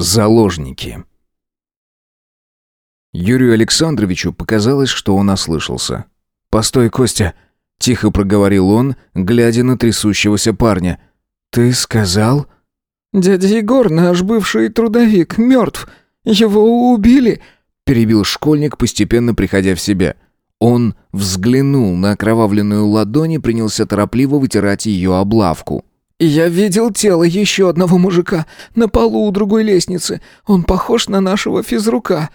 Заложники. Юрию Александровичу показалось, что он ослышался. «Постой, Костя!» — тихо проговорил он, глядя на трясущегося парня. «Ты сказал...» «Дядя Егор, наш бывший трудовик, мертв. Его убили...» — перебил школьник, постепенно приходя в себя. Он взглянул на окровавленную ладонь и принялся торопливо вытирать ее облавку. «Я видел тело еще одного мужика на полу у другой лестницы. Он похож на нашего физрука».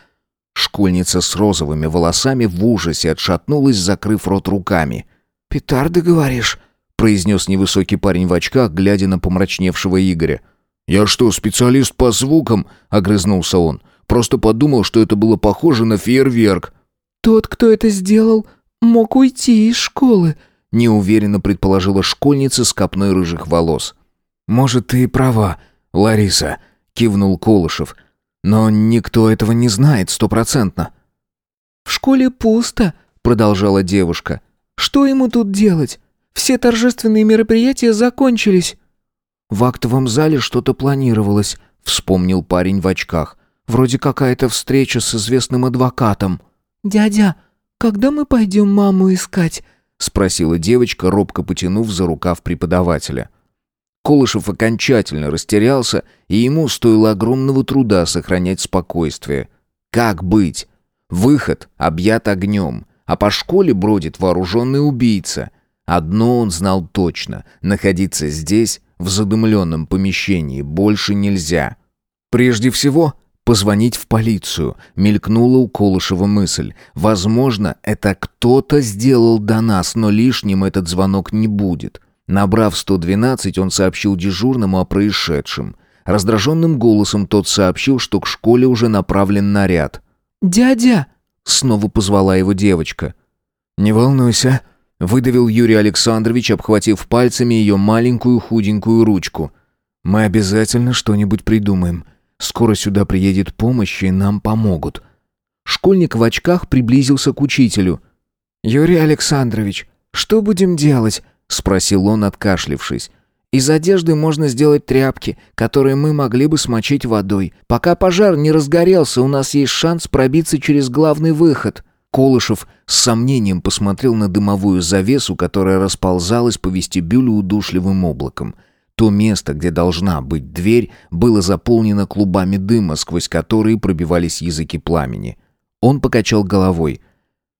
Школьница с розовыми волосами в ужасе отшатнулась, закрыв рот руками. «Петарды, говоришь?» — произнес невысокий парень в очках, глядя на помрачневшего Игоря. «Я что, специалист по звукам?» — огрызнулся он. «Просто подумал, что это было похоже на фейерверк». «Тот, кто это сделал, мог уйти из школы», неуверенно предположила школьница с копной рыжих волос. «Может, ты и права, Лариса», — кивнул Колышев. «Но никто этого не знает стопроцентно». «В школе пусто», — продолжала девушка. «Что ему тут делать? Все торжественные мероприятия закончились». «В актовом зале что-то планировалось», — вспомнил парень в очках. «Вроде какая-то встреча с известным адвокатом». «Дядя, когда мы пойдем маму искать?» Спросила девочка, робко потянув за рукав преподавателя. Колышев окончательно растерялся, и ему стоило огромного труда сохранять спокойствие. Как быть? Выход объят огнем, а по школе бродит вооруженный убийца. Одно он знал точно — находиться здесь, в задымленном помещении, больше нельзя. Прежде всего, Позвонить в полицию. Мелькнула у Колышева мысль. Возможно, это кто-то сделал до нас, но лишним этот звонок не будет. Набрав 112, он сообщил дежурному о происшедшем. Раздраженным голосом тот сообщил, что к школе уже направлен наряд. «Дядя!» — снова позвала его девочка. «Не волнуйся», — выдавил Юрий Александрович, обхватив пальцами ее маленькую худенькую ручку. «Мы обязательно что-нибудь придумаем. Скоро сюда приедет помощь, и нам помогут». Школьник в очках приблизился к учителю. «Юрий Александрович, что будем делать?» — спросил он, откашлившись. «Из одежды можно сделать тряпки, которые мы могли бы смочить водой. Пока пожар не разгорелся, у нас есть шанс пробиться через главный выход». Колышев с сомнением посмотрел на дымовую завесу, которая расползалась по вестибюлю удушливым облаком — то место, где должна быть дверь, было заполнено клубами дыма, сквозь которые пробивались языки пламени. Он покачал головой.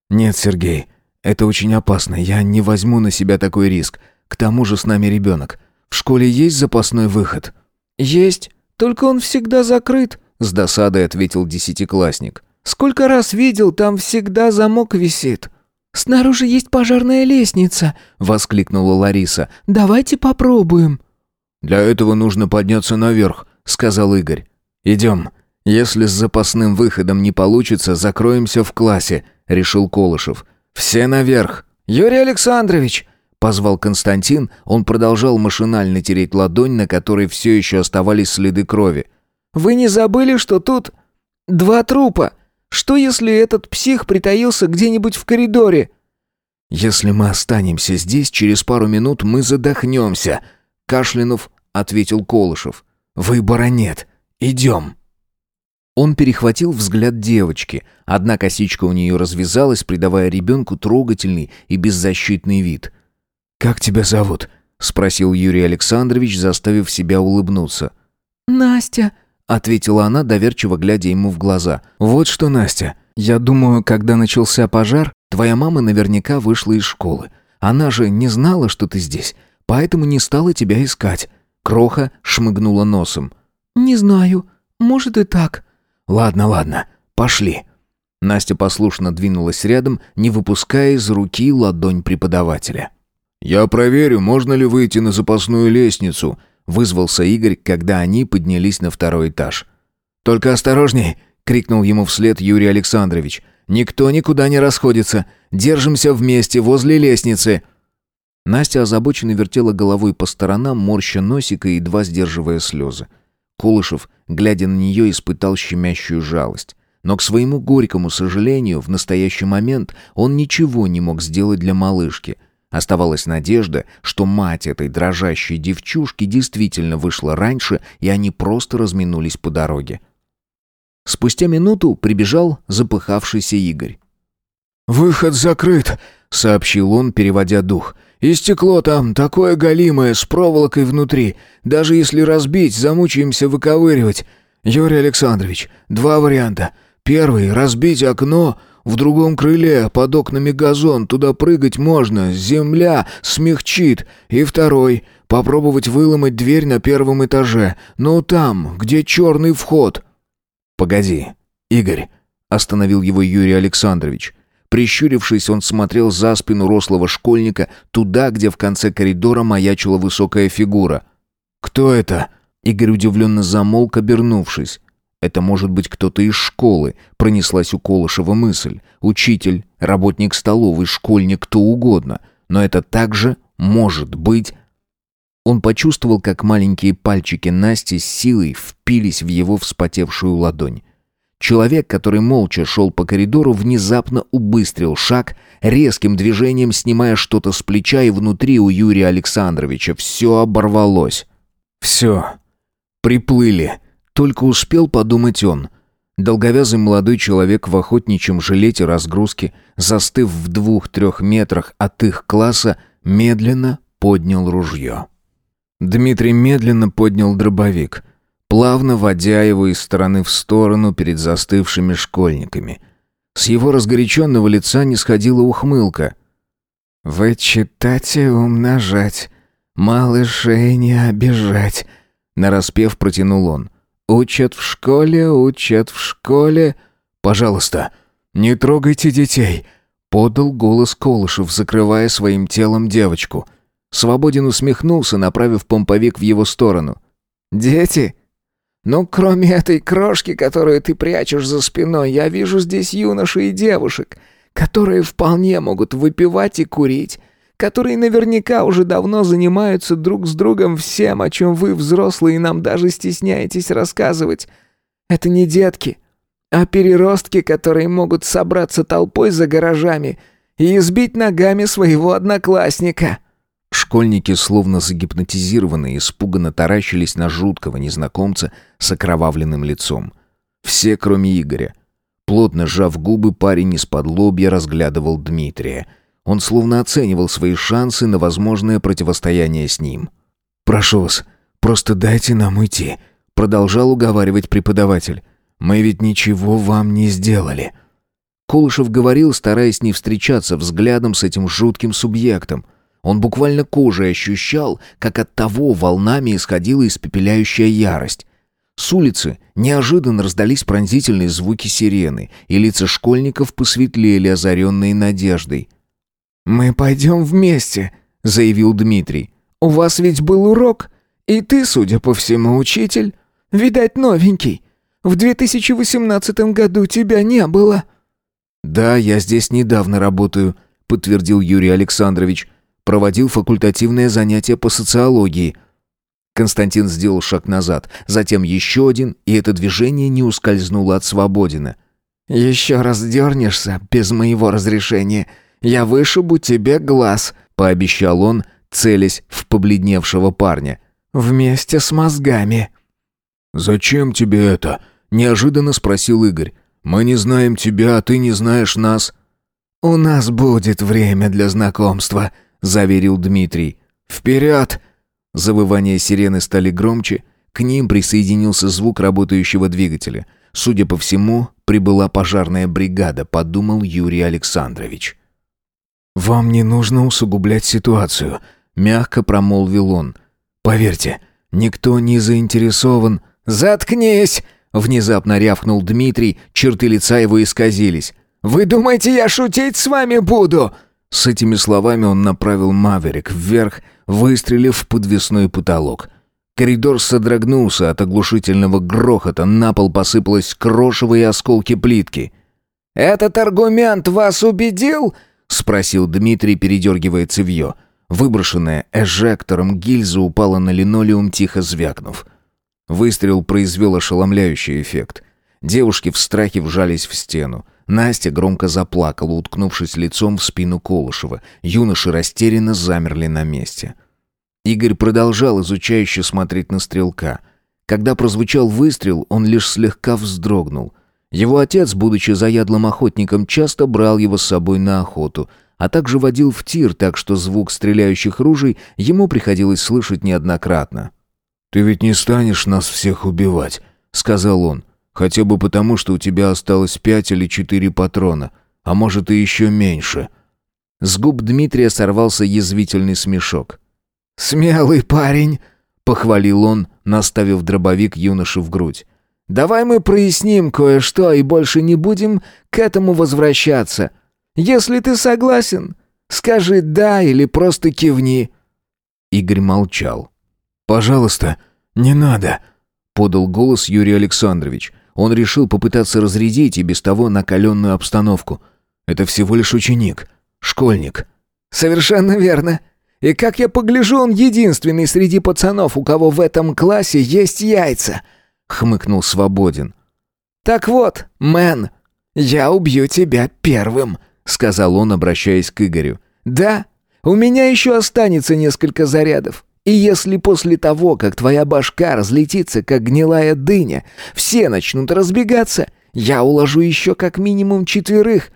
«Нет, Сергей, это очень опасно. Я не возьму на себя такой риск. К тому же с нами ребенок. В школе есть запасной выход?» «Есть, только он всегда закрыт», — с досадой ответил десятиклассник. «Сколько раз видел, там всегда замок висит». «Снаружи есть пожарная лестница», — воскликнула Лариса. «Давайте попробуем». «Для этого нужно подняться наверх», — сказал Игорь. «Идем. Если с запасным выходом не получится, закроемся в классе», — решил Колышев. «Все наверх!» «Юрий Александрович!» — позвал Константин. Он продолжал машинально тереть ладонь, на которой все еще оставались следы крови. «Вы не забыли, что тут два трупа? Что, если этот псих притаился где-нибудь в коридоре?» «Если мы останемся здесь, через пару минут мы задохнемся», — кашлянув, ответил Колышев. «Выбора нет. Идем». Он перехватил взгляд девочки. Одна косичка у нее развязалась, придавая ребенку трогательный и беззащитный вид. «Как тебя зовут?» — спросил Юрий Александрович, заставив себя улыбнуться. «Настя», — ответила она, доверчиво глядя ему в глаза. «Вот что, Настя, я думаю, когда начался пожар, твоя мама наверняка вышла из школы. Она же не знала, что ты здесь, поэтому не стала тебя искать. Кроха шмыгнула носом. «Не знаю. Может и так». «Ладно, ладно. Пошли». Настя послушно двинулась рядом, не выпуская из руки ладонь преподавателя. «Я проверю, можно ли выйти на запасную лестницу», — вызвался Игорь, когда они поднялись на второй этаж. «Только осторожней!» — крикнул ему вслед Юрий Александрович. «Никто никуда не расходится. Держимся вместе возле лестницы». Настя озабоченно вертела головой по сторонам, морща носика и едва сдерживая слезы. Колышев, глядя на нее, испытал щемящую жалость. Но к своему горькому сожалению, в настоящий момент он ничего не мог сделать для малышки. Оставалась надежда, что мать этой дрожащей девчушки действительно вышла раньше, и они просто разминулись по дороге. Спустя минуту прибежал запыхавшийся Игорь. «Выход закрыт», — сообщил он, переводя дух. «И стекло там такое голимое, с проволокой внутри. Даже если разбить, замучаемся выковыривать. Юрий Александрович, два варианта. Первый — разбить окно, в другом крыле, под окнами газон, туда прыгать можно, земля смягчит. И второй — попробовать выломать дверь на первом этаже, но там, где черный вход». «Погоди, Игорь», — остановил его Юрий Александрович. Прищурившись, он смотрел за спину рослого школьника, туда, где в конце коридора маячила высокая фигура. «Кто это?» Игорь удивленно замолк, обернувшись. «Это может быть кто-то из школы», — пронеслась у Колышева мысль. «Учитель, работник столовой, школьник, кто угодно. Но это также может быть...» Он почувствовал, как маленькие пальчики Насти с силой впились в его вспотевшую ладонь. Человек, который молча шел по коридору, внезапно убыстрил шаг, резким движением снимая что-то с плеча, и внутри у Юрия Александровича все оборвалось. «Все. Приплыли», — только успел подумать он. Долговязый молодой человек в охотничьем жилете разгрузки, застыв в двух-трех метрах от их класса, медленно поднял ружье. Дмитрий медленно поднял дробовик — плавно водя его из стороны в сторону перед застывшими школьниками. С его разгоряченного лица не сходила ухмылка. «Вычитать и умножать, малышей не обижать», — нараспев протянул он. «Учат в школе, учат в школе...» «Пожалуйста, не трогайте детей», — подал голос Колышев, закрывая своим телом девочку. Свободин усмехнулся, направив помповик в его сторону. «Дети?» Ну, кроме этой крошки, которую ты прячешь за спиной, я вижу здесь юношей и девушек, которые вполне могут выпивать и курить, которые наверняка уже давно занимаются друг с другом всем, о чем вы, взрослые, нам даже стесняетесь рассказывать. Это не детки, а переростки, которые могут собраться толпой за гаражами и избить ногами своего одноклассника». Школьники, словно загипнотизированные, испуганно таращились на жуткого незнакомца с окровавленным лицом. Все, кроме Игоря. Плотно сжав губы, парень из-под лобья разглядывал Дмитрия. Он словно оценивал свои шансы на возможное противостояние с ним. «Прошу вас, просто дайте нам уйти», — продолжал уговаривать преподаватель. «Мы ведь ничего вам не сделали». Колышев говорил, стараясь не встречаться взглядом с этим жутким субъектом. Он буквально кожей ощущал, как от того волнами исходила испепеляющая ярость. С улицы неожиданно раздались пронзительные звуки сирены, и лица школьников посветлели, озаренные надеждой. «Мы пойдем вместе», — заявил Дмитрий. «У вас ведь был урок, и ты, судя по всему, учитель. Видать, новенький. В 2018 году тебя не было». «Да, я здесь недавно работаю», — подтвердил Юрий Александрович проводил факультативное занятие по социологии. Константин сделал шаг назад, затем еще один, и это движение не ускользнуло от Свободина. «Еще раз дернешься без моего разрешения, я вышибу тебе глаз», — пообещал он, целясь в побледневшего парня. «Вместе с мозгами». «Зачем тебе это?» — неожиданно спросил Игорь. «Мы не знаем тебя, а ты не знаешь нас». «У нас будет время для знакомства», заверил Дмитрий. «Вперед!» Завывания сирены стали громче, к ним присоединился звук работающего двигателя. Судя по всему, прибыла пожарная бригада, подумал Юрий Александрович. «Вам не нужно усугублять ситуацию», — мягко промолвил он. «Поверьте, никто не заинтересован...» «Заткнись!» — внезапно рявкнул Дмитрий, черты лица его исказились. «Вы думаете, я шутить с вами буду?» С этими словами он направил Маверик вверх, выстрелив в подвесной потолок. Коридор содрогнулся от оглушительного грохота, на пол посыпалось крошево и осколки плитки. «Этот аргумент вас убедил?» — спросил Дмитрий, передергивая цевье. Выброшенная эжектором гильза упала на линолеум, тихо звякнув. Выстрел произвел ошеломляющий эффект. Девушки в страхе вжались в стену. Настя громко заплакала, уткнувшись лицом в спину Колышева. Юноши растерянно замерли на месте. Игорь продолжал изучающе смотреть на стрелка. Когда прозвучал выстрел, он лишь слегка вздрогнул. Его отец, будучи заядлым охотником, часто брал его с собой на охоту, а также водил в тир, так что звук стреляющих ружей ему приходилось слышать неоднократно. «Ты ведь не станешь нас всех убивать», — сказал он. «Хотя бы потому, что у тебя осталось пять или четыре патрона, а может и еще меньше». С губ Дмитрия сорвался язвительный смешок. «Смелый парень!» — похвалил он, наставив дробовик юноши в грудь. «Давай мы проясним кое-что и больше не будем к этому возвращаться. Если ты согласен, скажи «да» или просто кивни». Игорь молчал. «Пожалуйста, не надо», — подал голос Юрий Александрович. Он решил попытаться разрядить и без того накаленную обстановку. «Это всего лишь ученик, школьник». «Совершенно верно. И как я погляжу, он единственный среди пацанов, у кого в этом классе есть яйца», — хмыкнул Свободин. «Так вот, мэн, я убью тебя первым», — сказал он, обращаясь к Игорю. «Да, у меня еще останется несколько зарядов. И если после того, как твоя башка разлетится, как гнилая дыня, все начнут разбегаться, я уложу еще как минимум четверых.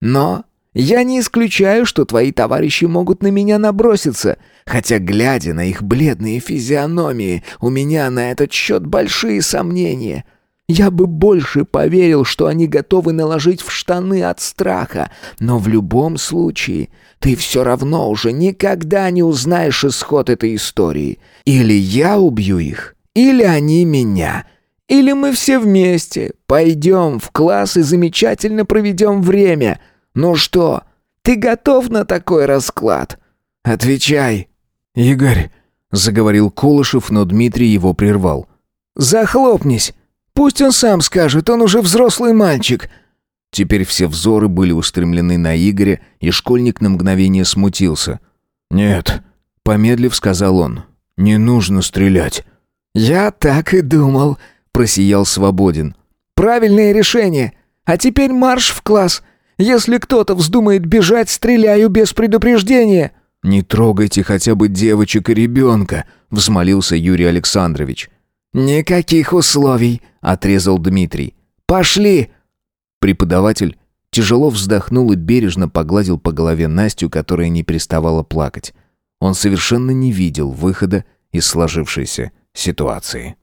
Но я не исключаю, что твои товарищи могут на меня наброситься, хотя, глядя на их бледные физиономии, у меня на этот счет большие сомнения. Я бы больше поверил, что они готовы наложить в штаны от страха, но в любом случае ты все равно уже никогда не узнаешь исход этой истории. Или я убью их, или они меня». Или мы все вместе пойдем в класс и замечательно проведем время. Ну что, ты готов на такой расклад? Отвечай». «Игорь», — заговорил Колышев, но Дмитрий его прервал. «Захлопнись. Пусть он сам скажет, он уже взрослый мальчик». Теперь все взоры были устремлены на Игоря, и школьник на мгновение смутился. «Нет», — помедлив сказал он, — «не нужно стрелять». «Я так и думал», — просиял Свободин. «Правильное решение. А теперь марш в класс. Если кто-то вздумает бежать, стреляю без предупреждения». «Не трогайте хотя бы девочек и ребенка», — взмолился Юрий Александрович. «Никаких условий», — отрезал Дмитрий. «Пошли!» Преподаватель тяжело вздохнул и бережно погладил по голове Настю, которая не переставала плакать. Он совершенно не видел выхода из сложившейся ситуации.